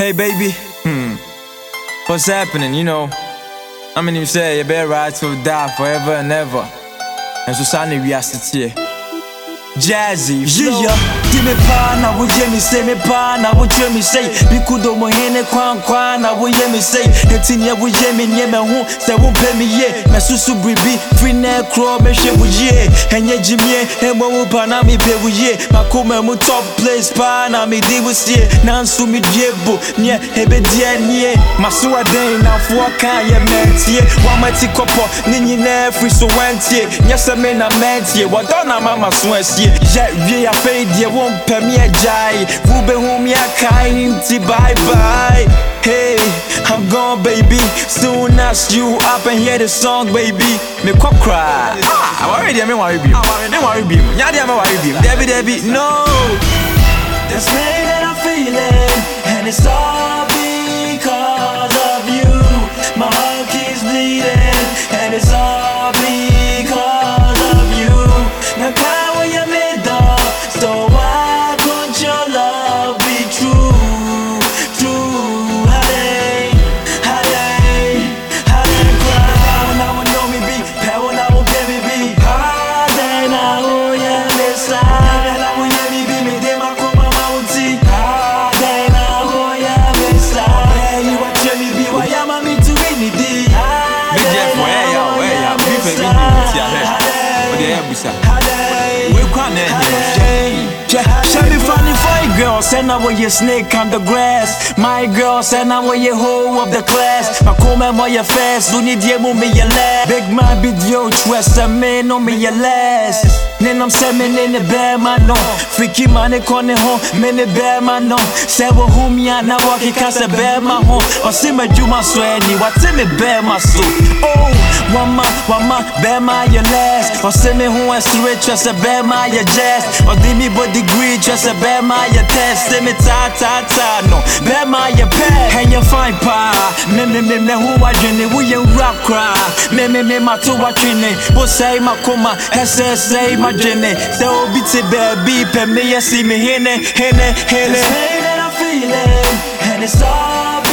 Hey, baby. Hmm. What's happening? You know, I mean, you say you better ride till die forever and ever. And so, Sunday, we are here. Jazzy flow. Yeah, dime pana, we hear me say me pana, we hear me say. Bikudo mo hene kwan kwan, we hear me say. Etin ye we hear me nye me hu, say we pay me ye, me susu bribi, free ne crow me she we ye, Henye jimye, emwe we pana mi pe we ye, makume mu top place pana mi di we see, nansu mi diebo, nye hebe die nye, masuwa den na fuwa kan ye mentie, wamati kopo, ninyi ne free so wentie, nye se me na mentie, wadona mama suensie. Ye? Yeah, we are fade ye won't pay me a jai. Wube whom ya kind bye bye. Hey, I'm gone, baby. Soon as you up and hear the song, baby. Me quite cry. Ah, I worry, I mean, worry, beam. I worry, beam. Yadi, I'm worry, beam. Debbie, Debbie, no. This pain that I'm feeling, and it's all O de e busa. We kwa na he. Shabby funny fight girl, send away your snake on the grass. My girl, send away your hoe of the class. My come mo your fast, do need you me your last. Big man be yo trust a man no me your last. Then I'm seven in the bed man no. Freaky man e kone home, me the bed man no. Seven whom ya na walk it cast a bed my home. Or see me do my sweaty, what tell me bed my soul. Oh, one ma, one ma, bed my your last. Or see me who is straight, trust a bed my your jazz. Or give me but degree, trust a bed my your test. See me ta ta ta no. Bed my your pet, and you fine pa. Me me me me who I dream who you rap cry. Me me me my two I dream Bo say my kuma, say say my oh beat it baby, pe me you see me hene hene hene. Pain that I'm feeling, and it's all